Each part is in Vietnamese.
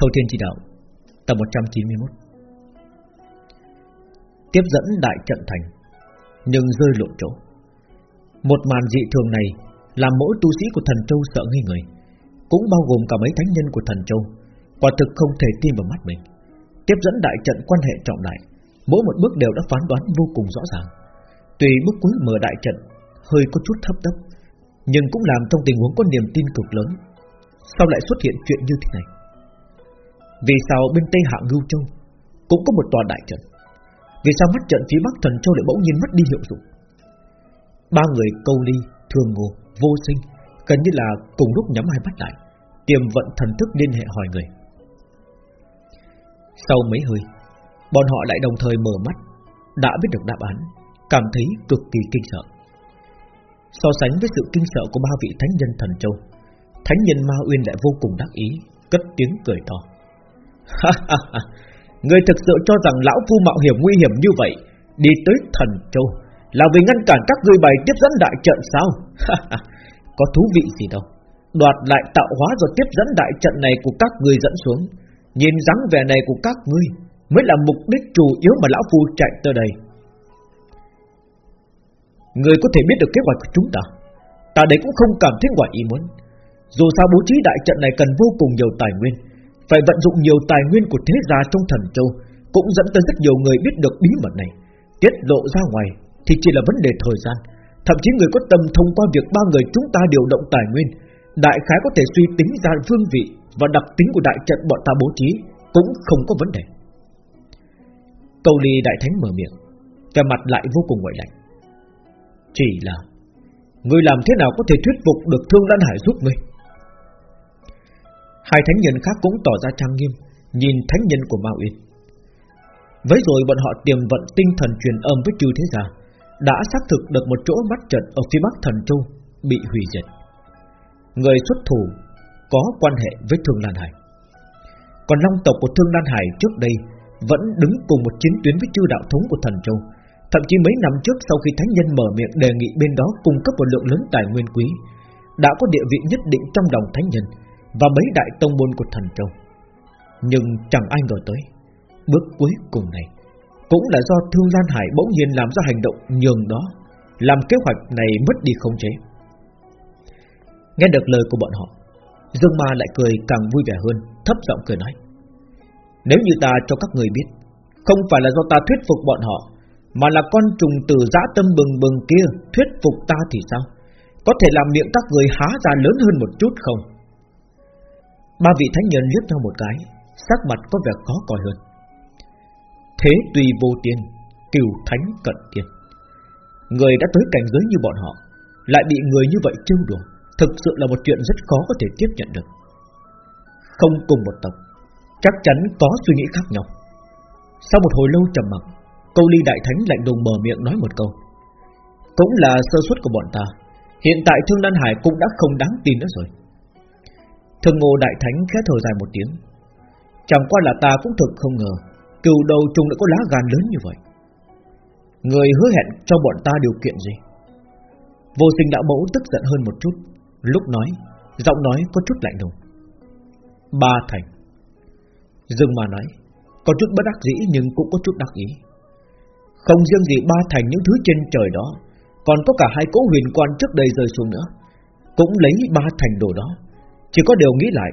Thâu Thiên Chỉ Đạo, Tập 191 Tiếp dẫn đại trận thành, Nhưng rơi lộ chỗ. Một màn dị thường này Làm mỗi tu sĩ của thần châu sợ nghi người, Cũng bao gồm cả mấy thánh nhân của thần châu, Quả thực không thể tin vào mắt mình. Tiếp dẫn đại trận quan hệ trọng đại, Mỗi một bước đều đã phán đoán vô cùng rõ ràng. Tùy bước cuối mở đại trận Hơi có chút thấp tấp Nhưng cũng làm trong tình huống có niềm tin cực lớn. Sao lại xuất hiện chuyện như thế này? Vì sao bên Tây Hạ Ngưu Châu Cũng có một tòa đại trận? Vì sao mắt trận phía Bắc Thần Châu lại bỗng nhiên mất đi hiệu dụng? Ba người câu ly, thường ngô, vô sinh Gần như là cùng lúc nhắm hai mắt lại Tiềm vận thần thức liên hệ hỏi người. Sau mấy hơi Bọn họ lại đồng thời mở mắt Đã biết được đáp án Cảm thấy cực kỳ kinh sợ. So sánh với sự kinh sợ của ba vị thánh nhân thần châu Thánh nhân Ma Uyên lại vô cùng đắc ý Cất tiếng cười to. Người thực sự cho rằng Lão Phu mạo hiểm nguy hiểm như vậy, Đi tới thần châu, Là vì ngăn cản các ngươi bày tiếp dẫn đại trận sao? Có thú vị gì đâu. Đoạt lại tạo hóa rồi tiếp dẫn đại trận này Của các ngươi dẫn xuống. Nhìn dáng vẻ này của các ngươi, Mới là mục đích chủ yếu mà Lão Phu chạy tới đây. Người có thể biết được kế hoạch của chúng ta. Ta đấy cũng không cảm thấy ngoài ý muốn. Dù sao bố trí đại trận này cần vô cùng nhiều tài nguyên phải vận dụng nhiều tài nguyên của thế gia trong thần châu, Cũng dẫn tới rất nhiều người biết được bí mật này. Tiết lộ ra ngoài Thì chỉ là vấn đề thời gian. Thậm chí người có tâm thông qua việc ba người chúng ta điều động tài nguyên, Đại khái có thể suy tính ra phương vị Và đặc tính của đại trận bọn ta bố trí Cũng không có vấn đề. Cầu ly đại thánh mở miệng Cả mặt lại vô cùng ngoại lạnh chỉ là, người làm thế nào có thể thuyết phục được Thương Lan Hải giúp ngươi? Hai thánh nhân khác cũng tỏ ra trang nghiêm, Nhìn thánh nhân của Mao Uyên. Với rồi bọn họ tiềm vận tinh thần truyền âm với chư thế gia, Đã xác thực được một chỗ mắt trận Ở phía bắc thần châu, Bị hủy diệt. Người xuất thủ có quan hệ với Thương Lan Hải. Còn long tộc của Thương Lan Hải trước đây Vẫn đứng cùng một chiến tuyến với chư đạo thống của thần châu. Thậm chí mấy năm trước sau khi Thánh Nhân mở miệng đề nghị bên đó cung cấp một lượng lớn tài nguyên quý, Đã có địa vị nhất định trong lòng Thánh Nhân và mấy đại tông môn của thần châu. Nhưng chẳng ai ngờ tới, Bước cuối cùng này Cũng là do Thương Lan Hải bỗng nhiên làm ra hành động nhường đó, Làm kế hoạch này mất đi không chế. Nghe được lời của bọn họ, Dương Ma lại cười càng vui vẻ hơn, Thấp giọng cười nói, Nếu như ta cho các người biết, Không phải là do ta thuyết phục bọn họ, mà là con trùng từ dã tâm bừng bừng kia Thuyết phục ta thì sao? Có thể làm miệng các người há ra lớn hơn một chút không? Ba vị thánh nhân liếc nhau một cái, Sắc mặt có vẻ khó coi hơn. Thế tùy vô tiên, Cửu thánh cận tiên. Người đã tới cảnh giới như bọn họ, Lại bị người như vậy trêu đùa, Thực sự là một chuyện rất khó có thể tiếp nhận được. Không cùng một tộc, Chắc chắn có suy nghĩ khác nhau. Sau một hồi lâu trầm mặc, Câu ly đại thánh lạnh lùng mở miệng nói một câu. Cũng là sơ suất của bọn ta, Hiện tại Thương Lan Hải cũng đã không đáng tin nữa rồi. Thương ngô đại thánh khẽ thở dài một tiếng. Chẳng qua là ta cũng thực không ngờ Cừu đầu trùng lại có lá gan lớn như vậy. Người hứa hẹn cho bọn ta điều kiện gì? Vô sinh đạo mẫu tức giận hơn một chút, Lúc nói, Giọng nói có chút lạnh lùng. Ba thành. Dừng mà nói, Có chút bất đắc dĩ nhưng cũng có chút đắc ý. Không riêng gì ba thành những thứ trên trời đó, Còn có cả hai cỗ huyền quan trước đây rơi xuống nữa. Cũng lấy ba thành đồ đó chỉ có điều nghĩ lại,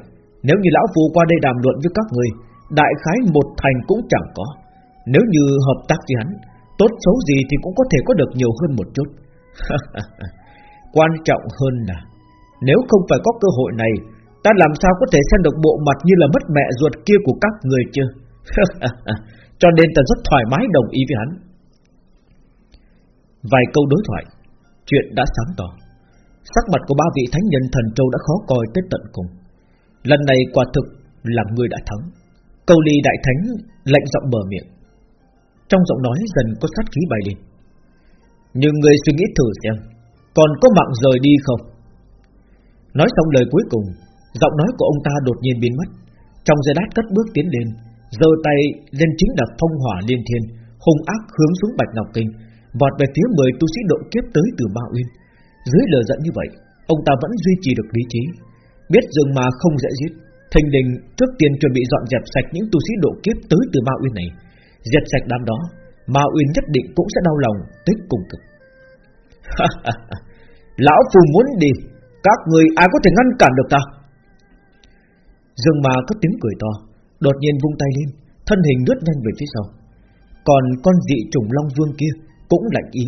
Nếu như lão phù qua đây đàm luận với các người, Đại khái một thành cũng chẳng có. Nếu như hợp tác với hắn, Tốt xấu gì thì cũng có thể có được nhiều hơn một chút. Quan trọng hơn là, Nếu không phải có cơ hội này, Ta làm sao có thể xem được bộ mặt như là mất mẹ ruột kia của các người chứ? Cho nên ta rất thoải mái đồng ý với hắn. Vài câu đối thoại, Chuyện đã sáng tỏ. Sắc mặt của ba vị thánh nhân thần châu đã khó coi tới tận cùng. Lần này quả thực là người đã thắng. Câu ly đại thánh lạnh giọng bờ miệng. Trong giọng nói dần có sát khí bay lên. Nhưng người suy nghĩ thử xem, Còn có mạng rời đi không? Nói xong lời cuối cùng, Giọng nói của ông ta đột nhiên biến mất. Trong giây đát cất bước tiến lên, giơ tay lên chính là phong hỏa liên thiên, Hung ác hướng xuống Bạch Ngọc Kinh, vọt về phía 10 tu sĩ độ kiếp tới từ Ma Uyên. Dưới lửa giận như vậy, ông ta vẫn duy trì được lý trí, biết Dương mà không dễ giết, Thành đình trước tiên chuẩn bị dọn dẹp sạch những tu sĩ độ kiếp tới từ Ma Uyên này. Dẹp sạch đám đó Ma Uyên nhất định cũng sẽ đau lòng tới cùng cực. Lão Phù muốn đi Các người ai có thể ngăn cản được ta? Dương Ma có tiếng cười to Đột nhiên vung tay lên Thân hình lướt nhanh về phía sau. Còn con dị trùng Long Vương kia Cũng lạnh ý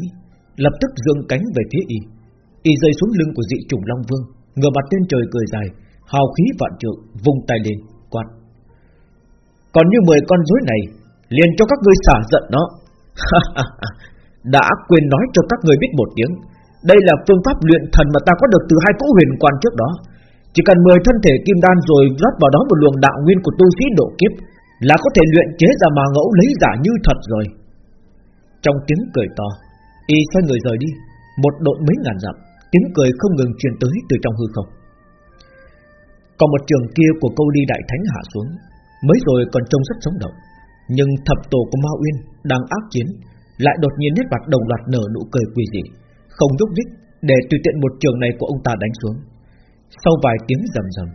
Lập tức dương cánh về phía y. Y rơi xuống lưng của dị trùng Long Vương. Ngửa mặt lên trời cười dài, Hào khí vạn trượng, vung tay lên, quát. Còn như 10 con rối này, liền cho các ngươi xả giận nó. Đã quên nói cho các ngươi biết một tiếng, Đây là phương pháp luyện thần mà ta có được từ hai cỗ huyền quan trước đó. Chỉ cần 10 thân thể kim đan rồi rót vào đó một luồng đạo nguyên của tu sĩ độ kiếp, Là có thể luyện chế ra mà ngẫu lấy giả như thật rồi. Trong tiếng cười to, Y xoay người rời đi, Một độn mấy ngàn dặm. Tiếng cười không ngừng truyền tới từ trong hư không. Còn một trường kia của câu ly đại thánh hạ xuống, Mới rồi còn trông rất sống động, Nhưng thập tổ của Ma Uyên Đang ác chiến, Lại đột nhiên nét mặt đồng loạt nở nụ cười quỷ dị, Không nhúc nhích Để tùy tiện một trường này của ông ta đánh xuống. Sau vài tiếng rầm rầm,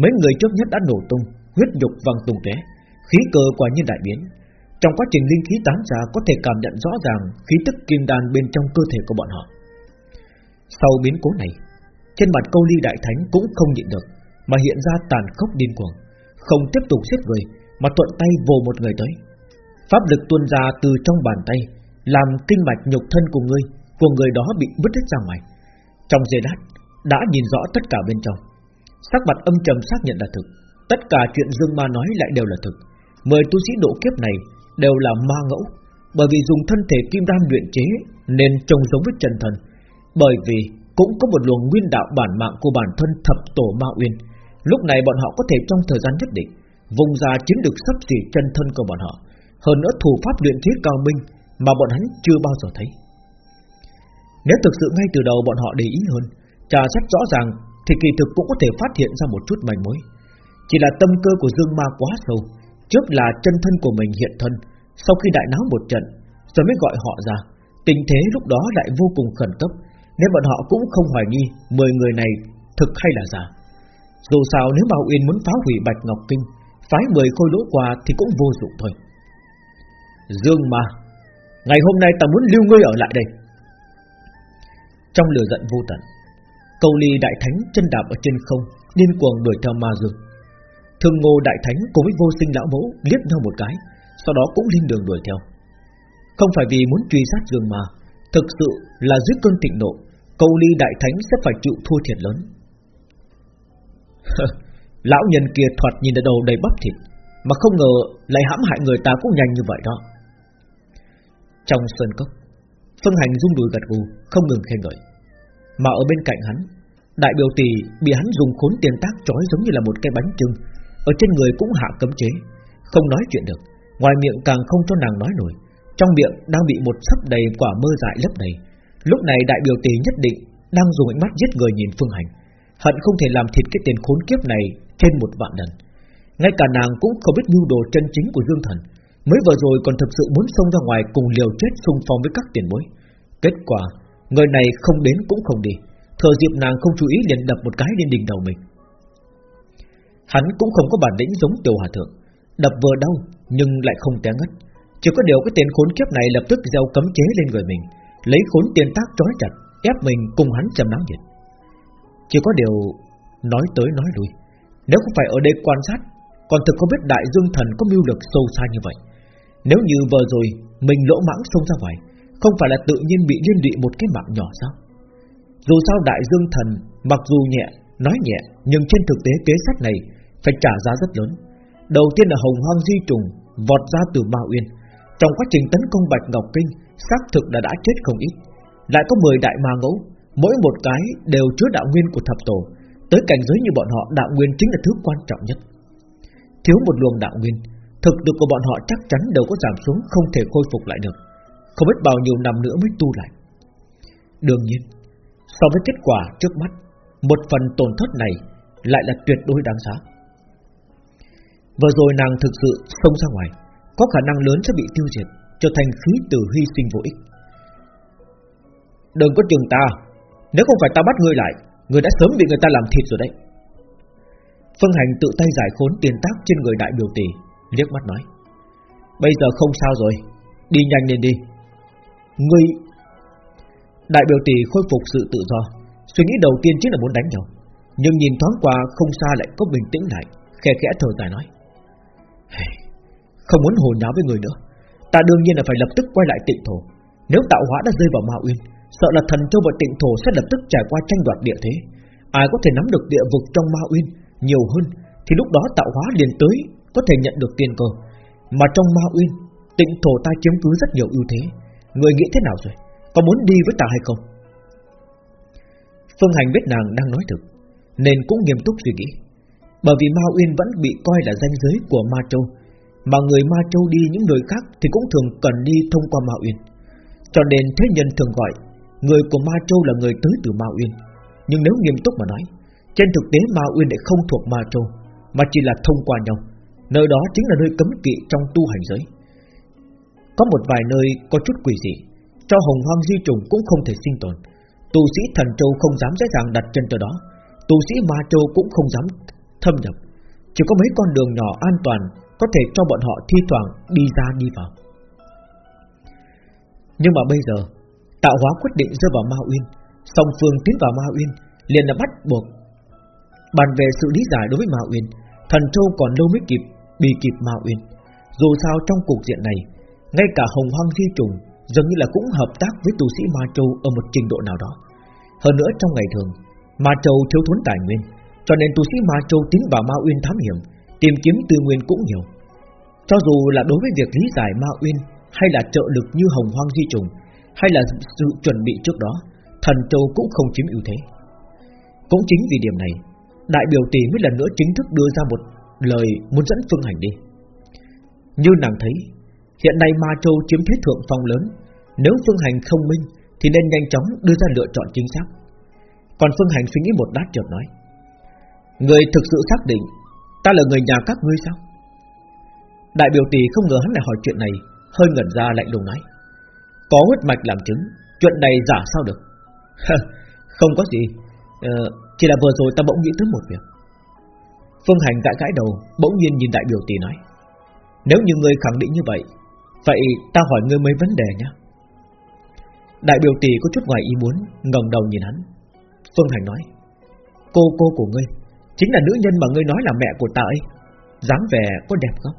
Mấy người trước nhất đã nổ tung, Huyết nhục văng tung tóe, Khí cơ quả nhiên đại biến. Trong quá trình linh khí tán ra Có thể cảm nhận rõ ràng Khí tức kim đan bên trong cơ thể của bọn họ sau biến cố này Trên mặt câu ly đại thánh cũng không nhịn được Mà hiện ra tàn khốc điên cuồng Không tiếp tục giết người Mà thuận tay vồ một người tới. Pháp lực tuôn ra từ trong bàn tay Làm kinh mạch nhục thân của người, Của người đó bị bứt hết ra ngoài. Trong giây lát Đã nhìn rõ tất cả bên trong. Sắc mặt âm trầm xác nhận là thực Tất cả chuyện Dương Ma nói lại đều là thực. Mười tu sĩ độ kiếp này Đều là ma ngẫu Bởi vì dùng thân thể kim đan luyện chế Nên trông giống với chân thần bởi vì cũng có một luồng nguyên đạo bản mạng của bản thân thập tổ Ma Uyên. Lúc này bọn họ có thể trong thời gian nhất định, Vùng ra chiếm được sắp xỉ chân thân của bọn họ. Hơn nữa thủ pháp luyện chế cao minh Mà bọn hắn chưa bao giờ thấy. Nếu thực sự ngay từ đầu bọn họ để ý hơn Trà xét rõ ràng Thì kỳ thực cũng có thể phát hiện ra một chút manh mối. Chỉ là tâm cơ của Dương Ma quá sâu, Trước là chân thân của mình hiện thân, Sau khi đại náo một trận Rồi mới gọi họ ra. Tình thế lúc đó lại vô cùng khẩn cấp nên bọn họ cũng không hoài nghi 10 người này thực hay là giả. Dù sao nếu Bảo Uyên muốn phá hủy Bạch Ngọc Kinh, Phái 10 khôi lỗ qua thì cũng vô dụng thôi. Dương mà Ngày hôm nay ta muốn lưu ngươi ở lại đây. Trong lửa giận vô tận, Câu ly đại thánh chân đạp ở trên không, Điên cuồng đuổi theo ma dương. Thương ngô đại thánh cùng với vô sinh lão mẫu Liếc nhau một cái, Sau đó cũng lên đường đuổi theo. Không phải vì muốn truy sát dương mà Thực sự là dưới cơn thịnh nộ Câu ly đại thánh sẽ phải chịu thua thiệt lớn. Lão nhân kia thoạt nhìn ở đầu đầy bắp thịt, Mà không ngờ lại hãm hại người ta cũng nhanh như vậy đó. Trong sơn cốc, Phương hành rung đùi gật gù, Không ngừng khen ngợi. Mà ở bên cạnh hắn, Đại biểu tỷ bị hắn dùng khốn tiền tác trói giống như là một cái bánh trưng, Ở trên người cũng hạ cấm chế, Không nói chuyện được, Ngoài miệng càng không cho nàng nói nổi. Trong miệng đang bị một sấp đầy quả mơ dại lấp đầy. Lúc này đại biểu tỷ nhất định Đang dùng ánh mắt giết người nhìn Phương Hành, Hận không thể làm thịt cái tiền khốn kiếp này Trên một vạn lần. Ngay cả nàng cũng không biết nhu đồ chân chính của Dương Thần, Mới vừa rồi còn thực sự muốn xông ra ngoài Cùng liều chết xung phong với các tiền bối. Kết quả, Người này không đến cũng không đi. Thừa dịp nàng không chú ý liền đập một cái lên đỉnh đầu mình. Hắn cũng không có bản lĩnh giống tiểu hòa thượng, Đập vừa đau nhưng lại không té ngất. Chỉ có điều cái tên khốn kiếp này lập tức gieo cấm chế lên người mình Lấy khốn tiền tác trói chặt Ép mình cùng hắn chầm nắng nhiệt. Chỉ có điều Nói tới nói lui Nếu không phải ở đây quan sát Còn thực có biết đại dương thần có mưu lực sâu xa như vậy. Nếu như vừa rồi Mình lỗ mãng xông ra ngoài Không phải là tự nhiên bị liên lụy một cái mạng nhỏ sao? Dù sao đại dương thần Mặc dù nhẹ, nói nhẹ Nhưng trên thực tế kế sách này Phải trả giá rất lớn. Đầu tiên là hồng hoang di trùng Vọt ra từ Ma Uyên trong quá trình tấn công Bạch Ngọc Kinh xác thực đã đã chết không ít, lại có 10 đại ma ngẫu, mỗi một cái đều chứa đạo nguyên của thập tổ, tới cảnh giới như bọn họ đạo nguyên chính là thứ quan trọng nhất. Thiếu một luồng đạo nguyên, thực lực của bọn họ chắc chắn đều có giảm xuống không thể khôi phục lại được, không biết bao nhiêu năm nữa mới tu lại. Đương nhiên, so với kết quả trước mắt, một phần tổn thất này lại là tuyệt đối đáng giá. Vừa rồi nàng thực sự xông ra ngoài, có khả năng lớn sẽ bị tiêu diệt trở thành khí tử hy sinh vô ích. Đừng có chừng ta, nếu không phải ta bắt ngươi lại, ngươi đã sớm bị người ta làm thịt rồi đấy. Phương Hành tự tay giải khốn tiền tác trên người đại biểu tỷ liếc mắt nói Bây giờ không sao rồi Đi nhanh lên đi Ngươi Đại biểu tỷ khôi phục sự tự do Suy nghĩ đầu tiên chính là muốn đánh nhau Nhưng nhìn thoáng qua không xa lại có bình tĩnh lại Khe khẽ thở dài nói không muốn hồi nháo với người nữa. Ta đương nhiên là phải lập tức quay lại tịnh thổ. Nếu tạo hóa đã rơi vào Ma Uyên, Sợ là thần châu và tịnh thổ sẽ lập tức trải qua tranh đoạt địa thế. Ai có thể nắm được địa vực trong Ma Uyên Nhiều hơn, Thì lúc đó tạo hóa liền tới, Có thể nhận được tiền cơ Mà trong Ma Uyên, Tịnh thổ ta chiếm cứ rất nhiều ưu thế. Người nghĩ thế nào rồi? Có muốn đi với ta hay không? Phương Hành biết nàng đang nói thực, Nên cũng nghiêm túc suy nghĩ. Bởi vì Ma Uyên vẫn bị coi là danh giới của Ma Châu mà người Ma Châu đi những nơi khác Thì cũng thường cần đi thông qua Ma Uyên. Cho nên thế nhân thường gọi, Người của Ma Châu là người tới từ Ma Uyên. Nhưng nếu nghiêm túc mà nói, Trên thực tế Ma Uyên lại không thuộc Ma Châu, Mà chỉ là thông qua nhau. Nơi đó chính là nơi cấm kỵ trong tu hành giới. Có một vài nơi có chút quỷ dị, Cho hồng hoang di trùng cũng không thể sinh tồn. Tu sĩ thần châu không dám dễ dàng đặt chân tới đó. Tu sĩ ma châu cũng không dám thâm nhập. Chỉ có mấy con đường nhỏ an toàn có thể cho bọn họ thi thoảng đi ra đi vào. Nhưng mà bây giờ, Tạo hóa quyết định rơi vào Ma Uyên, Song phương tiến vào Ma Uyên, liền là bắt buộc Bàn về sự lý giải đối với Ma Uyên. Thần Châu còn lâu mới kịp, Bị kịp Ma Uyên. Dù sao trong cuộc diện này, Ngay cả hồng hoang di trùng Dường như là cũng hợp tác với tu sĩ Ma Châu Ở một trình độ nào đó. Hơn nữa trong ngày thường, Ma Châu thiếu thốn tài nguyên, Cho nên tu sĩ Ma Châu tiến vào Ma Uyên thám hiểm, Tìm kiếm tư nguyên cũng nhiều. Cho dù là đối với việc lý giải Ma Uyên Hay là trợ lực như hồng hoang di trùng hay là sự chuẩn bị trước đó, thần châu cũng không chiếm ưu thế. Cũng chính vì điểm này, đại biểu tỷ mới lần nữa chính thức đưa ra một lời muốn dẫn Phương Hành đi. Như nàng thấy, hiện nay Ma Châu chiếm thế thượng phong lớn, nếu Phương Hành không minh thì nên nhanh chóng đưa ra lựa chọn chính xác. Còn Phương Hành suy nghĩ một đát chợt nói, người thực sự xác định ta là người nhà các ngươi sao? Đại biểu tỷ không ngờ hắn lại hỏi chuyện này, hơi ngẩn ra lạnh lùng nói. Có huyết mạch làm chứng Chuyện này giả sao được? Không có gì. Ờ, Chỉ là vừa rồi ta bỗng nghĩ tới một việc. Phương Hành gãi gãi đầu Bỗng nhiên nhìn đại biểu tỷ nói. Nếu như ngươi khẳng định như vậy Vậy ta hỏi ngươi mấy vấn đề nhé. Đại biểu tỷ có chút ngoài ý muốn ngẩng đầu nhìn hắn. Phương Hành nói. Cô cô của ngươi Chính là nữ nhân mà ngươi nói là mẹ của ta ấy. Dáng vẻ có đẹp không?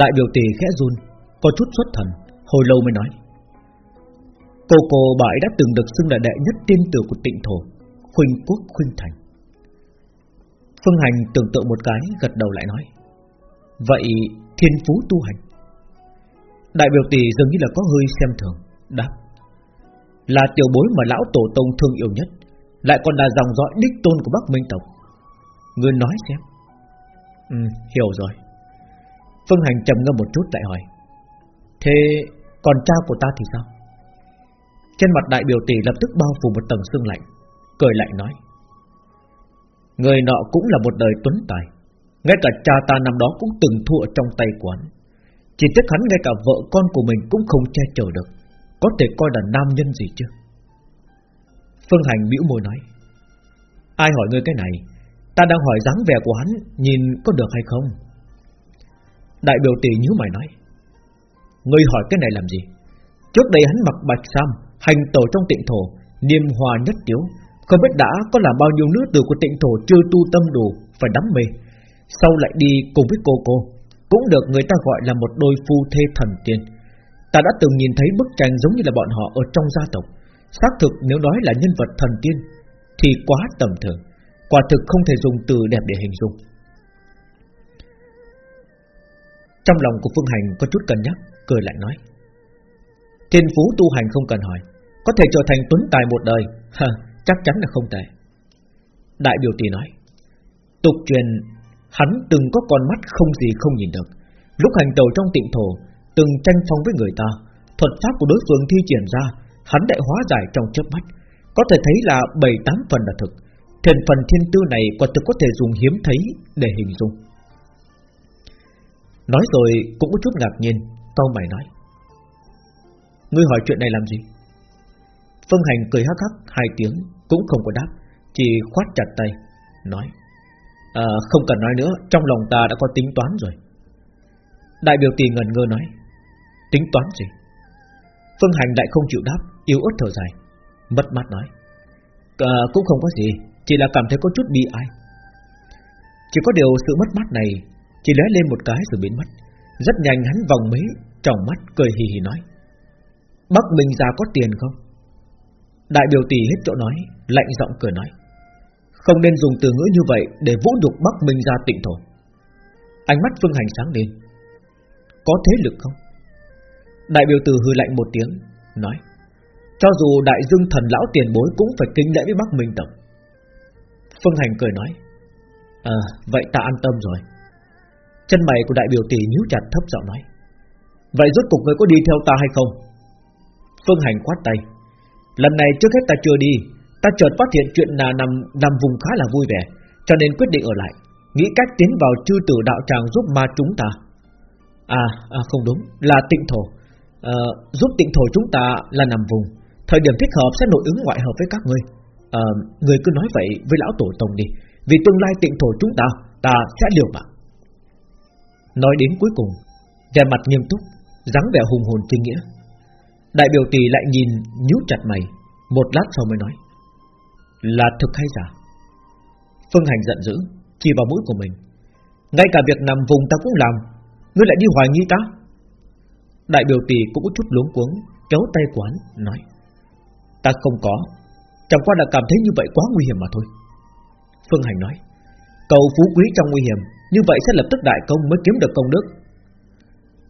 Đại biểu tỷ khẽ run, Có chút xuất thần, Hồi lâu mới nói. Cô cô bà ấy đã từng được xưng là đệ nhất tiên tử của tịnh thổ, Khuynh quốc khuynh thành. Phương Hành tưởng tượng một cái, Gật đầu lại nói. Vậy thiên phú tu hành? Đại biểu tỷ dường như là có hơi xem thường, Đáp. Là tiểu bối mà lão tổ tông thương yêu nhất, Lại còn là dòng dõi đích tôn của Bắc Minh Tộc. Người nói xem. Ừ hiểu rồi. Phương Hành trầm ngâm một chút lại hỏi, Thế còn cha của ta thì sao? Trên mặt đại biểu tỷ lập tức bao phủ một tầng sương lạnh, Cười lại nói, Người nọ cũng là một đời tuấn tài, Ngay cả cha ta năm đó cũng từng thua trong tay quán. Chỉ tiếc hắn ngay cả vợ con của mình cũng không che chở được, Có thể coi là nam nhân gì chứ? Phương Hành bĩu môi nói, Ai hỏi ngươi cái này? Ta đang hỏi dáng vẻ của hắn, Nhìn có được hay không? Đại biểu tỷ nhíu mày nói. Ngươi hỏi cái này làm gì? Trước đây hắn mặc bạch sam, Hành tổ trong tịnh thổ, Niêm hòa nhất tiếu. Không biết đã có là bao nhiêu nữ tử của tịnh thổ Chưa tu tâm đủ, Phải đắm mê. Sau lại đi cùng với cô cô, Cũng được người ta gọi là một đôi phu thê thần tiên. Ta đã từng nhìn thấy bức tranh giống như là bọn họ Ở trong gia tộc. Xác thực nếu nói là nhân vật thần tiên, Thì quá tầm thường. Quả thực không thể dùng từ đẹp để hình dung. Trong lòng của Phương Hành có chút cân nhắc cười lại nói. Thiên phú tu hành không cần hỏi Có thể trở thành tuấn tài một đời ha, Chắc chắn là không tệ Đại biểu tỷ nói Tục truyền Hắn từng có con mắt không gì không nhìn được. Lúc hành tàu trong tịnh thổ Từng tranh phong với người ta Thuật pháp của đối phương thi triển ra Hắn đại hóa giải trong chớp mắt. Có thể thấy là bảy tám phần là thực. Thiền phần thiên tư này quả thực có thể dùng hiếm thấy Để hình dung. Nói rồi cũng có chút ngạc nhiên Tao mày nói. Ngươi hỏi chuyện này làm gì? Phương Hành cười hắc hắc hai tiếng Cũng không có đáp Chỉ khoát chặt tay Nói. À, Không cần nói nữa Trong lòng ta đã có tính toán rồi. Đại biểu tỷ ngần ngơ nói. Tính toán gì? Phương Hành đại không chịu đáp Yếu ớt thở dài Mất mát nói. À, Cũng không có gì Chỉ là cảm thấy có chút bi ai. Chỉ có điều sự mất mát này chỉ lóe lên một cái rồi biến mất. Rất nhanh hắn vòng mấy, Trong mắt cười hì hì nói. Bắc Minh gia có tiền không? Đại biểu tỷ hết chỗ nói, Lạnh giọng cười nói. Không nên dùng từ ngữ như vậy Để vũ nhục Bắc Minh gia tịnh thổ. Ánh mắt Phương Hành sáng lên. Có thế lực không? Đại biểu tử hư lạnh một tiếng, Nói. Cho dù đại dương thần lão tiền bối Cũng phải kính lễ với Bắc Minh Tổng Phương Hành cười nói. À vậy ta an tâm rồi. Chân mày của đại biểu tỷ nhíu chặt thấp giọng nói. Vậy rốt cục người có đi theo ta hay không? Phương Hành quát tay. Lần này trước hết ta chưa đi Ta chợt phát hiện chuyện là nằm nằm vùng khá là vui vẻ Cho nên quyết định ở lại. Nghĩ cách tiến vào chư tử đạo tràng giúp ma chúng ta. À, à không đúng Là tịnh thổ. À, Giúp tịnh thổ chúng ta là nằm vùng. Thời điểm thích hợp sẽ nội ứng ngoại hợp với các ngươi. À, Người cứ nói vậy với lão tổ tông đi. Vì tương lai tịnh thổ chúng ta Ta sẽ liều mạng. Nói đến cuối cùng, vẻ mặt nghiêm túc, dáng vẻ hùng hồn chính nghĩa. Đại biểu tỷ lại nhìn, nhíu chặt mày, Một lát sau mới nói, Là thực hay giả? Phương Hành giận dữ, Chỉ vào mũi của mình, Ngay cả việc nằm vùng ta cũng làm, Ngươi lại đi hoài nghi ta? Đại biểu tỷ cũng có chút luống cuống, Kéo tay quán, nói, Ta không có, Chẳng qua là cảm thấy như vậy quá nguy hiểm mà thôi. Phương Hành nói, Cầu phú quý trong nguy hiểm như vậy sẽ lập tức đại công mới kiếm được công đức.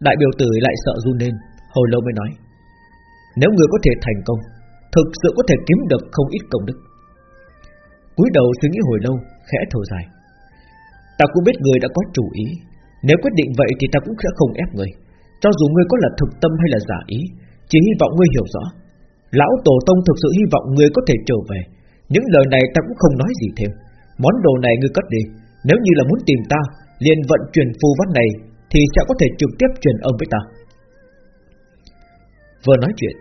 Đại biểu tử lại sợ run lên, Hồi lâu mới nói, nếu người có thể thành công, Thực sự có thể kiếm được không ít công đức. Cúi đầu suy nghĩ hồi lâu, Khẽ thở dài, Ta cũng biết người đã có chủ ý, Nếu quyết định vậy thì ta cũng sẽ không ép người Cho dù ngươi có là thực tâm hay là giả ý, Chỉ hy vọng ngươi hiểu rõ. Lão Tổ Tông thực sự hy vọng ngươi có thể trở về, Những lời này ta cũng không nói gì thêm. Món đồ này ngươi cất đi, Nếu như là muốn tìm ta liền vận chuyển phù văn này Thì sẽ có thể trực tiếp truyền âm với ta. Vừa nói chuyện,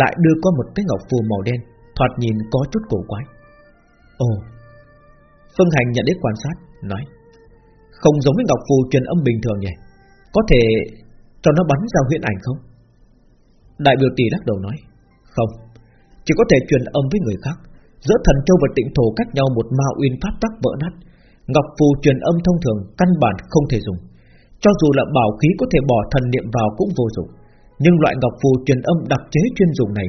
Lại đưa qua một cái ngọc phù màu đen, Thoạt nhìn có chút cổ quái. Ồ, Phương Hành nhận đến quan sát, Nói, Không giống với ngọc phù truyền âm bình thường nhỉ? Có thể cho nó bắn ra huyễn ảnh không? Đại biểu tỷ lắc đầu nói, Không, Chỉ có thể truyền âm với người khác, Giữa thần châu và tịnh thổ cách nhau một ma uyên pháp tắc vỡ nát Ngọc phù truyền âm thông thường Căn bản không thể dùng Cho dù là bảo khí có thể bỏ thần niệm vào cũng vô dụng nhưng loại ngọc phù truyền âm đặc chế chuyên dùng này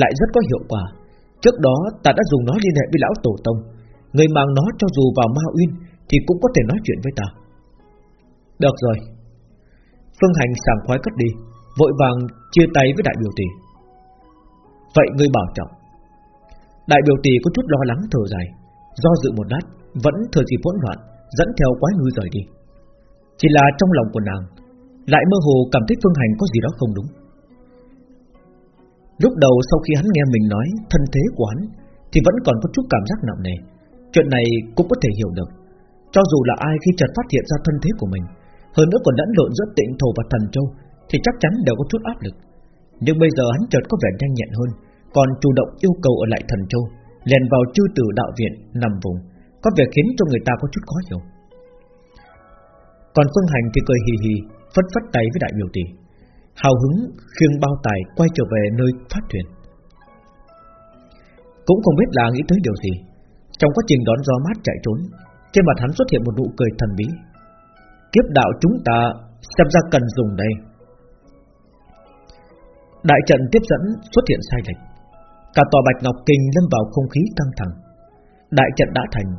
lại rất có hiệu quả. Trước đó ta đã dùng nó liên hệ với lão tổ tông, người mang nó cho dù vào Ma Uyên thì cũng có thể nói chuyện với ta. Được rồi. Phương Hành sảng khoái cất đi, vội vàng chia tay với đại biểu tỷ. Vậy ngươi bảo trọng. Đại biểu tỷ có chút lo lắng thở dài, do dự một lát, vẫn thừa dịp hỗn loạn, dẫn theo quái ngư rời đi. Chỉ là trong lòng của nàng lại mơ hồ cảm thấy Phương Hành có gì đó không đúng. Lúc đầu sau khi hắn nghe mình nói Thân thế của hắn Thì vẫn còn có chút cảm giác nặng nề. Chuyện này cũng có thể hiểu được. Cho dù là ai khi chợt phát hiện ra thân thế của mình Hơn nữa còn lẫn lộn giữa tịnh thổ và thần châu Thì chắc chắn đều có chút áp lực. Nhưng bây giờ hắn chợt có vẻ nhanh nhẹn hơn Còn chủ động yêu cầu ở lại thần châu liền vào chư tử đạo viện nằm vùng. Có vẻ khiến cho người ta có chút khó hiểu Còn Phương Hành thì cười hì hì phất phất tay với đại biểu tỷ, hào hứng khiêng bao tài quay trở về nơi phát thuyền. Cũng không biết là nghĩ tới điều gì, trong quá trình đón gió mát chạy trốn, trên mặt hắn xuất hiện một nụ cười thần bí. Kiếp đạo chúng ta xem ra cần dùng đây. Đại trận tiếp dẫn xuất hiện sai lệch, cả tòa bạch ngọc kinh lâm vào không khí căng thẳng. Đại trận đã thành,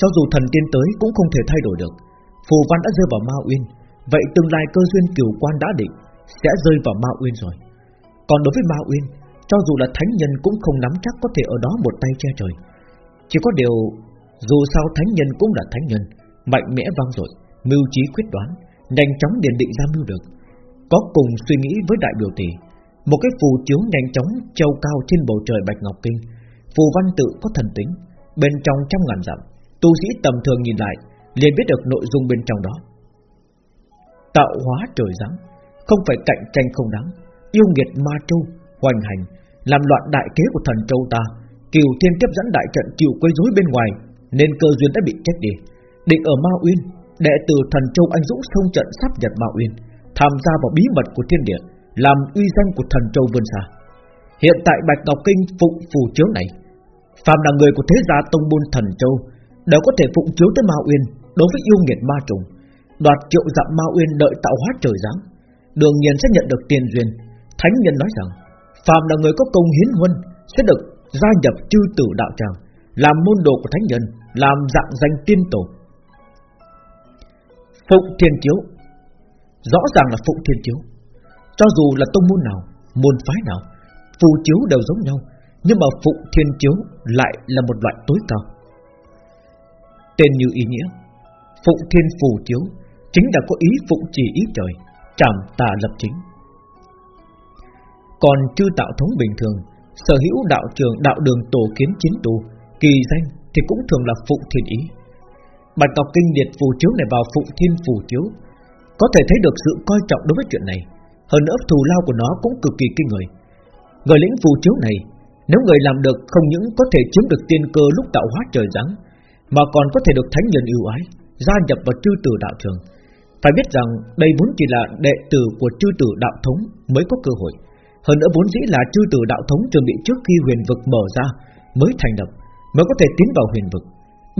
cho dù thần tiên tới cũng không thể thay đổi được. Phù văn đã rơi vào Ma Uyên, Vậy tương lai cơ duyên cửu quan đã định Sẽ rơi vào Ma Uyên rồi. Còn đối với Ma Uyên Cho dù là thánh nhân cũng không nắm chắc có thể ở đó một tay che trời. Chỉ có điều Dù sao thánh nhân cũng là thánh nhân Mạnh mẽ vang dội Mưu trí quyết đoán Nhanh chóng điền định ra mưu được. Có cùng suy nghĩ với đại biểu tỷ Một cái phù chiếu nhanh chóng treo cao trên bầu trời Bạch Ngọc Kinh. Phù văn tự có thần tính Bên trong trăm ngàn dặm Tu sĩ tầm thường nhìn lại, liền biết được nội dung bên trong đó. Tạo hóa trời giáng, Không phải cạnh tranh không đáng. Yêu nghiệt ma châu, hoành hành, Làm loạn đại kế của thần châu ta. Kiều thiên tiếp dẫn đại trận chịu quấy rối bên ngoài, Nên cơ duyên đã bị chết đi. Định ở Ma Uyên, Đệ tử thần châu anh dũng sông trận sắp nhập Ma Uyên, Tham gia vào bí mật của thiên địa, Làm uy danh của thần châu vươn xa. Hiện tại Bạch Ngọc Kinh phụng phù chiếu này, phàm là người của thế gia tông môn thần châu Đều có thể phụng chiếu tới Ma Uyên Đối với yêu nghiệt ma trùng. Đoạt triệu dặm Ma Uyên đợi tạo hóa trời giáng, Đương nhiên sẽ nhận được tiền duyên. Thánh nhân nói rằng Phạm là người có công hiến huân Sẽ được gia nhập chư tử đạo tràng, Làm môn đồ của thánh nhân, Làm dạng danh tiên tổ. Phụng thiên chiếu. Rõ ràng là phụng thiên chiếu. Cho dù là tông môn nào, Môn phái nào, Phù chiếu đều giống nhau, Nhưng mà phụng thiên chiếu lại là một loại tối cao. Tên như ý nghĩa. Phụng thiên phù chiếu, Chính là có ý phụng trì ý trời Trảm tà lập chính. Còn chư tạo thống bình thường, Sở hữu đạo trường, đạo đường tổ kiến chiến tu Kỳ danh thì cũng thường là phụng thiên ý. Bạch Ngọc Kinh liệt phù chiếu này vào phụng thiên phù chiếu, Có thể thấy được sự coi trọng đối với chuyện này. Hơn nữa, thù lao của nó cũng cực kỳ kinh người. Người lĩnh phù chiếu này, Nếu người làm được không những có thể chiếm được tiên cơ lúc tạo hóa trời giáng mà còn có thể được thánh nhân ưu ái, Gia nhập vào chư tử đạo trường Phải biết rằng đây vốn chỉ là đệ tử của chư tử đạo thống mới có cơ hội. Hơn nữa vốn dĩ là chư tử đạo thống chuẩn bị trước khi huyền vực mở ra Mới thành lập, Mới có thể tiến vào huyền vực.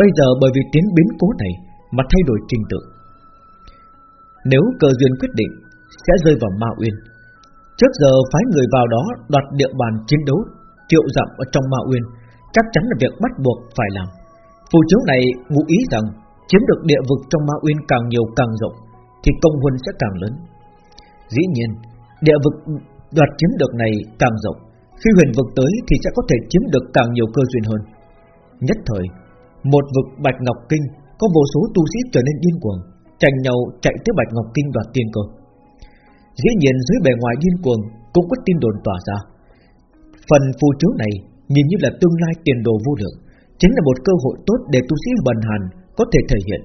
Bây giờ bởi vì tiến biến cố này Mà thay đổi trình tự. Nếu cơ duyên quyết định, Sẽ rơi vào Ma Uyên. Trước giờ phái người vào đó đoạt địa bàn chiến đấu, triệu dặm ở trong Ma Uyên, chắc chắn là việc bắt buộc phải làm. Phù chiếu này ngụ ý rằng chiếm được địa vực trong Ma Uyên càng nhiều càng rộng thì công huân sẽ càng lớn. Dĩ nhiên, địa vực đoạt chiếm được này càng rộng, khi huyền vực tới thì sẽ có thể chiếm được càng nhiều cơ duyên hơn. Nhất thời, một vực Bạch Ngọc Kinh có vô số tu sĩ trở nên điên cuồng, tranh nhau chạy tới Bạch Ngọc Kinh đoạt tiên cơ. Dĩ nhiên dưới bề ngoài điên cuồng Cũng có tin đồn tỏa ra Phần phù chiếu này nhìn như là tương lai tiền đồ vô lượng Chính là một cơ hội tốt để tu sĩ bần hàn Có thể thể hiện,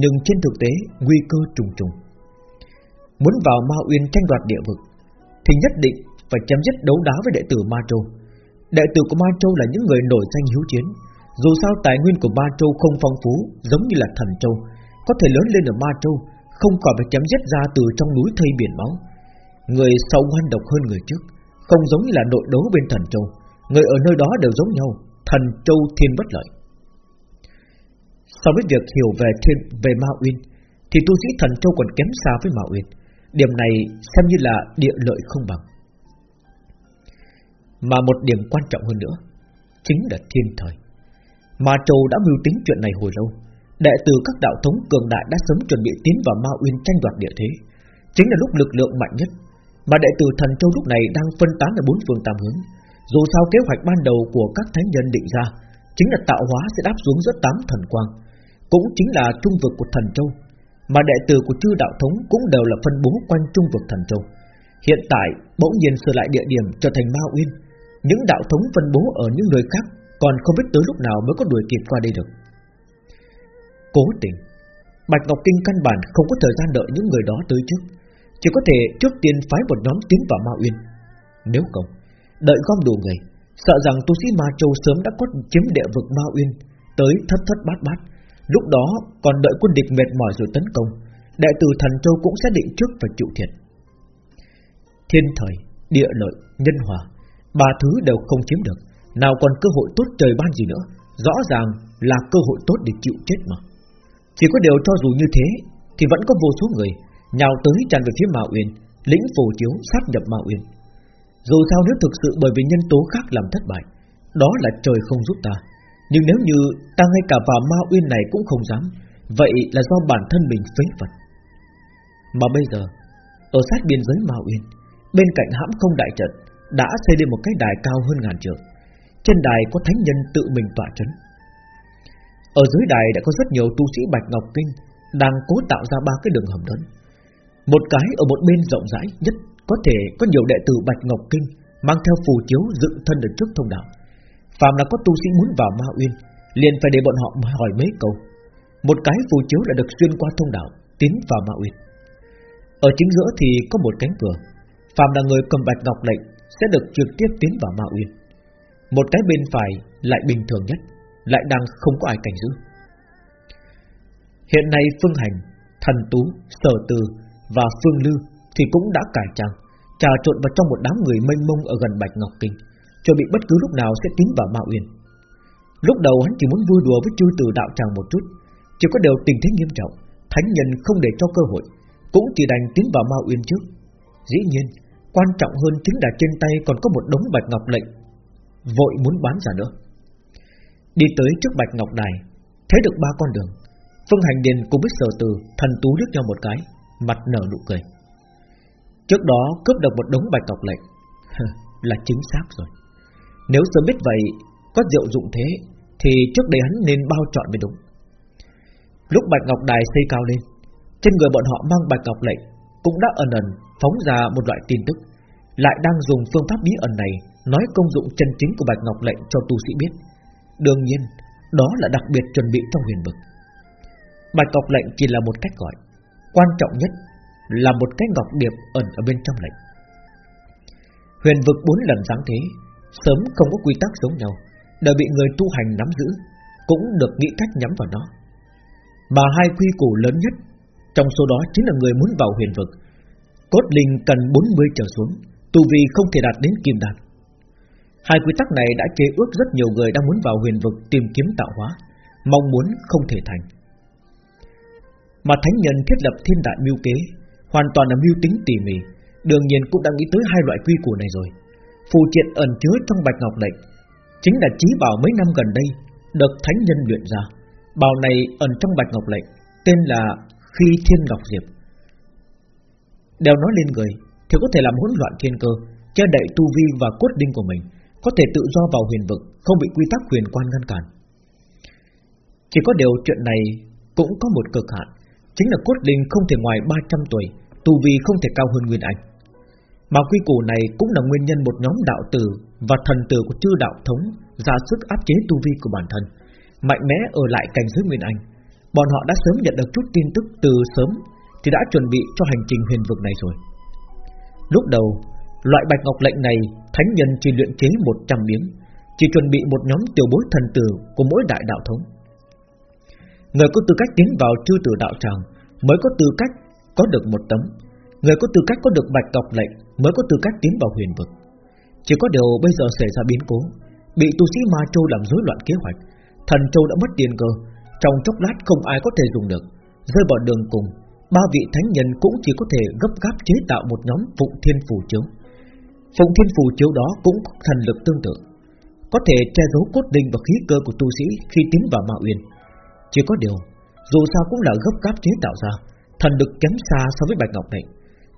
Nhưng trên thực tế nguy cơ trùng trùng. Muốn vào Ma Uyên tranh đoạt địa vực, Thì nhất định phải chấm dứt đấu đá với đệ tử Ma Châu. Đệ tử của Ma Châu là những người nổi danh hiếu chiến. Dù sao tài nguyên của Ma Châu không phong phú, Giống như là thần Châu, Có thể lớn lên ở Ma Châu, Không còn phải chấm dứt ra từ trong núi thây biển máu. Người sau ngoan độc hơn người trước, Không giống như là nội đấu bên thần châu. Người ở nơi đó đều giống nhau. Thần châu thiên bất lợi. So với việc hiểu về thiên, về Ma Uyên, Thì tu sĩ thần châu còn kém xa với Ma Uyên. Điểm này xem như là địa lợi không bằng. Mà một điểm quan trọng hơn nữa, Chính là thiên thời. Ma Châu đã mưu tính chuyện này hồi lâu. Đệ tử các đạo thống cường đại đã sớm chuẩn bị tiến vào Ma Uyên tranh đoạt địa thế. Chính là lúc lực lượng mạnh nhất, mà đệ tử thần châu lúc này đang phân tán ở bốn phương tam hướng. Dù sao kế hoạch ban đầu của các thánh nhân định ra Chính là tạo hóa sẽ đáp xuống rất tám thần quang, Cũng chính là trung vực của thần châu, Mà đệ tử của chư đạo thống cũng đều là phân bố quanh trung vực thần châu. Hiện tại bỗng nhiên sửa lại địa điểm trở thành Ma Uyên, Những đạo thống phân bố ở những nơi khác Còn không biết tới lúc nào mới có đuổi kịp qua đây được. Cố tình, Bạch Ngọc Kinh căn bản không có thời gian đợi những người đó tới trước, chỉ có thể trước tiên phái một nhóm tiến vào Ma Uyên. Nếu không Đợi gom đủ người. Sợ rằng tu sĩ Ma Châu sớm đã có chiếm địa vực Ma Uyên Tới thất thất bát bát. Lúc đó còn đợi quân địch mệt mỏi rồi tấn công Đệ tử thần châu cũng sẽ định trước và chịu thiệt. Thiên thời, địa lợi, nhân hòa Ba thứ đều không chiếm được Nào còn cơ hội tốt trời ban gì nữa Rõ ràng là cơ hội tốt để chịu chết mà. Chỉ có điều cho dù như thế Thì vẫn có vô số người nhào tới tràn về phía Ma Uyên, lĩnh phù chiếu sát nhập Ma Uyên. Dù sao nếu thực sự bởi vì nhân tố khác làm thất bại, đó là trời không giúp ta. Nhưng nếu như ta ngay cả vào Ma Uyên này cũng không dám, vậy là do bản thân mình phế vật. Mà bây giờ, ở sát biên giới Ma Uyên, bên cạnh hãm không đại trận đã xây lên một cái đài cao hơn ngàn trượng. Trên đài có thánh nhân tự mình tỏa chấn. Ở dưới đài đã có rất nhiều tu sĩ Bạch Ngọc Kinh đang cố tạo ra ba cái đường hầm lớn. Một cái ở một bên rộng rãi nhất có thể có nhiều đệ tử Bạch Ngọc Kinh Mang theo phù chiếu dựng thân ở trước thông đạo. Phạm là có tu sĩ muốn vào Ma Uyên Liền phải để bọn họ hỏi mấy câu. Một cái phù chiếu đã được xuyên qua thông đạo Tiến vào Ma Uyên. Ở chính giữa thì có một cánh cửa. Phạm là người cầm Bạch Ngọc lệnh Sẽ được trực tiếp tiến vào Ma Uyên. Một cái bên phải lại bình thường nhất Lại đang không có ai cảnh giữ. Hiện nay Phương Hành, Thần Tú, Sở Từ và Phương Lư thì cũng đã cải trang, trà trộn vào trong một đám người mênh mông ở gần Bạch Ngọc Kinh, cho bị bất cứ lúc nào sẽ tiến vào Mạo Uyên. Lúc đầu hắn chỉ muốn vui đùa với chư từ đạo tràng một chút, chỉ có điều tình thế nghiêm trọng, thánh nhân không để cho cơ hội, cũng chỉ đành tiến vào mạo Uyên trước. Dĩ nhiên, quan trọng hơn chính là trên tay còn có một đống bạch ngọc lệnh, vội muốn bán ra nữa. Đi tới trước bạch ngọc đài, thấy được ba con đường. Phương Hành Điền cùng với Sở Từ, thần tú liếc nhau một cái, mặt nở nụ cười. Trước đó cướp được một đống bạch ngọc lệnh, là chính xác rồi. Nếu sớm biết vậy, có diệu dụng thế, thì trước đây hắn nên bao chọn mới đúng. Lúc bạch ngọc đài xây cao lên, trên người bọn họ mang bạch ngọc lệnh cũng đã ẩn ẩn phóng ra một loại tin tức, lại đang dùng phương pháp bí ẩn này nói công dụng chân chính của bạch ngọc lệnh cho tu sĩ biết. Đương nhiên, đó là đặc biệt chuẩn bị trong huyền vực. Bạch ngọc lệnh chỉ là một cách gọi, quan trọng nhất là một cái ngọc điệp ẩn ở bên trong lệnh. Huyền vực bốn lần giáng thế, sớm không có quy tắc giống nhau, đều bị người tu hành nắm giữ, cũng được nghĩ cách nhắm vào nó. Mà hai quy củ lớn nhất trong số đó chính là người muốn vào huyền vực Cốt linh cần 40 trở xuống Tu vi không thể đạt đến kim đan Hai quy tắc này đã chế ước rất nhiều người đang muốn vào huyền vực tìm kiếm tạo hóa Mong muốn không thể thành Mà thánh nhân thiết lập thiên đại mưu kế Hoàn toàn là mưu tính tỉ mỉ, Đương nhiên cũng đã nghĩ tới hai loại quy củ này rồi. Phù triện ẩn chứa trong bạch ngọc lệnh Chính là trí bảo mấy năm gần đây Được thánh nhân luyện ra. Bảo này ẩn trong bạch ngọc lệnh, Tên là khi thiên ngọc diệp. Đeo nó lên người thì có thể làm hỗn loạn thiên cơ, che đậy tu vi và cốt đinh của mình, có thể tự do vào huyền vực, không bị quy tắc huyền quan ngăn cản. Chỉ có điều chuyện này cũng có một cực hạn, chính là cốt đinh không thể ngoài 300 tuổi tu vi không thể cao hơn nguyên anh. Mà quy củ này cũng là nguyên nhân một nhóm đạo tử và thần tử của chư đạo thống ra sức áp chế tu vi của bản thân. Mạnh mẽ ở lại cảnh giới nguyên anh, Bọn họ đã sớm nhận được chút tin tức từ sớm Thì đã chuẩn bị cho hành trình huyền vực này rồi. Lúc đầu, Loại bạch ngọc lệnh này Thánh nhân chỉ luyện chế 100 miếng, Chỉ chuẩn bị một nhóm tiểu bối thần tử Của mỗi đại đạo thống. Người có tư cách tiến vào chư tử đạo tràng Mới có tư cách có được một tấm. Người có tư cách có được bạch tộc lệnh Mới có tư cách tiến vào huyền vực. Chỉ có điều bây giờ xảy ra biến cố. Bị tu sĩ Ma Châu làm rối loạn kế hoạch, Thần Châu đã mất tiền cơ. Trong chốc lát không ai có thể dùng được. Rơi vào đường cùng, Ba vị thánh nhân cũng chỉ có thể gấp gáp chế tạo một nhóm Phụng Thiên Phù Chiếu. Phụng Thiên Phù Chiếu đó cũng có thần lực tương tự, Có thể che giấu cốt đinh và khí cơ của tu sĩ khi tiến vào Ma Uyên. Chỉ có điều, Dù sao cũng là gấp gáp chế tạo ra Thần lực kém xa so với Bạch Ngọc này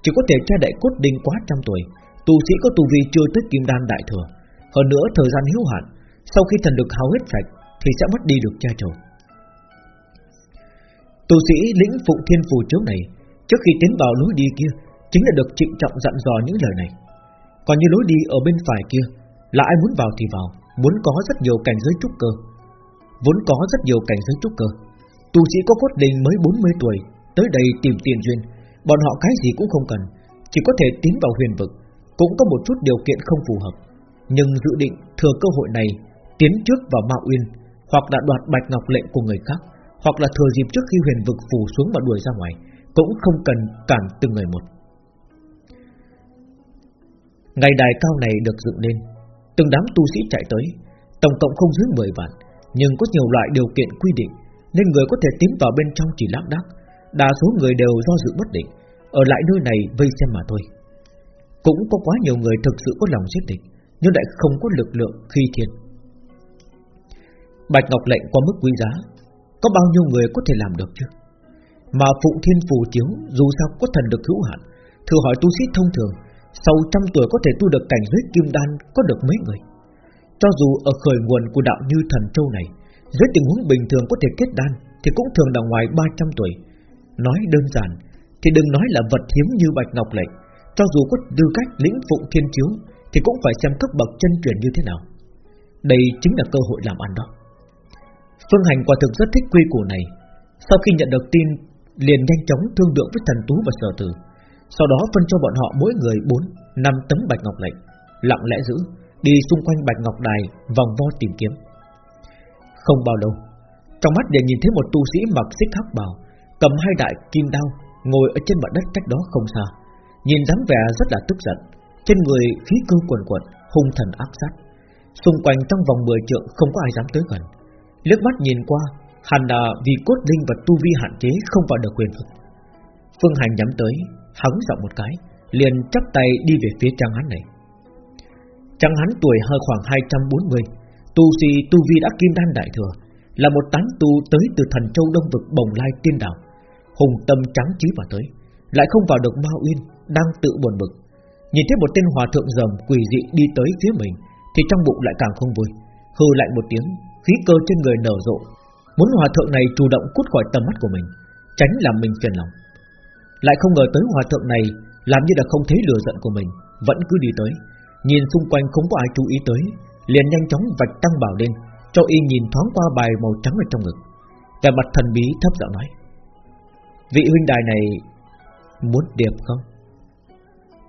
Chỉ có thể che đậy cốt đinh quá trăm tuổi Tu sĩ có tu vi chưa tới kim đan đại thừa. Hơn nữa, thời gian hiếu hạn, Sau khi thần lực hao hết sạch Thì sẽ mất đi được che chở Tu sĩ lĩnh phụng thiên phù chiếu này, Trước khi tiến vào lối đi kia, Chính là được trịnh trọng dặn dò những lời này. Còn như lối đi ở bên phải kia, Là ai muốn vào thì vào, Muốn có rất nhiều cảnh giới trúc cơ. Vốn có rất nhiều cảnh giới trúc cơ Tu sĩ có cốt linh mới 40 tuổi Tới đây tìm tiền duyên Bọn họ cái gì cũng không cần Chỉ có thể tiến vào huyền vực Cũng có một chút điều kiện không phù hợp Nhưng dự định thừa cơ hội này Tiến trước vào Mạo Uyên Hoặc là đoạt bạch ngọc lệnh của người khác hoặc là thừa dịp trước khi huyền vực phủ xuống mà đuổi ra ngoài, cũng không cần cản từng người một. Ngày đài cao này được dựng lên, từng đám tu sĩ chạy tới, tổng cộng không dưới 10 vạn, nhưng có nhiều loại điều kiện quy định, nên người có thể tiến vào bên trong chỉ lác đác, đa số người đều do dự bất định, ở lại nơi này vây xem mà thôi. Cũng có quá nhiều người thực sự có lòng giết địch, nhưng lại không có lực lượng khi thiên. Bạch Ngọc lệnh qua mức quý giá, có bao nhiêu người có thể làm được chứ Mà Phụ Thiên Phù Chiếu Dù sao có thần được hữu hạn Thử hỏi tu sĩ thông thường Sau trăm tuổi có thể tu được cảnh giới kim đan Có được mấy người Cho dù ở khởi nguồn của đạo như thần châu này Dưới tình huống bình thường có thể kết đan Thì cũng thường là ngoài 300 tuổi Nói đơn giản, Thì đừng nói là vật hiếm như Bạch Ngọc Lệnh Cho dù có tư cách lĩnh Phụng Thiên Chiếu, Thì cũng phải xem cấp bậc chân truyền như thế nào. Đây chính là cơ hội làm ăn đó. Phương Hành quả thực rất thích quy củ này. Sau khi nhận được tin, Liền nhanh chóng thương lượng với thần tú và sở tử. Sau đó phân cho bọn họ mỗi người 4 năm tấm bạch ngọc lệnh Lặng lẽ giữ, Đi xung quanh bạch ngọc đài, Vòng vo tìm kiếm. Không bao lâu, Trong mắt để nhìn thấy một tu sĩ mặc xích hắc bào Cầm hai đại kim đao, Ngồi ở trên mặt đất cách đó không xa, Nhìn dáng vẻ rất là tức giận, Trên người khí cơ quần quật, Hung thần ác sát. Xung quanh trong vòng 10 trượng không có ai dám tới gần. Liếc mắt nhìn qua, Hẳn là vì cốt linh và tu vi hạn chế Không vào được quyền lực Phương Hành nhắm tới, Hắng giọng một cái, Liền chắp tay đi về phía trang hắn này. Trang hắn tuổi hơi khoảng 240 Tu si tu vi đã kim đan đại thừa, Là một tán tu tới từ thần châu đông vực bồng lai tiên đảo. Hùng tâm trắng trí mà tới, Lại không vào được Ma Uyên, Đang tự buồn bực. Nhìn thấy một tên hòa thượng rầm quỷ dị đi tới phía mình, Thì trong bụng lại càng không vui. Hừ lại một tiếng, Khí cơ trên người nở rộ. Muốn hòa thượng này chủ động cút khỏi tầm mắt của mình, Tránh làm mình phiền lòng. Lại không ngờ tới hòa thượng này Làm như là không thấy lừa giận của mình, Vẫn cứ đi tới. Nhìn xung quanh không có ai chú ý tới, Liền nhanh chóng vạch tăng bảo lên, Cho y nhìn thoáng qua bài màu trắng ở trong ngực. Vẻ mặt thần bí thấp giọng nói Vị huynh đài này Muốn điệp không?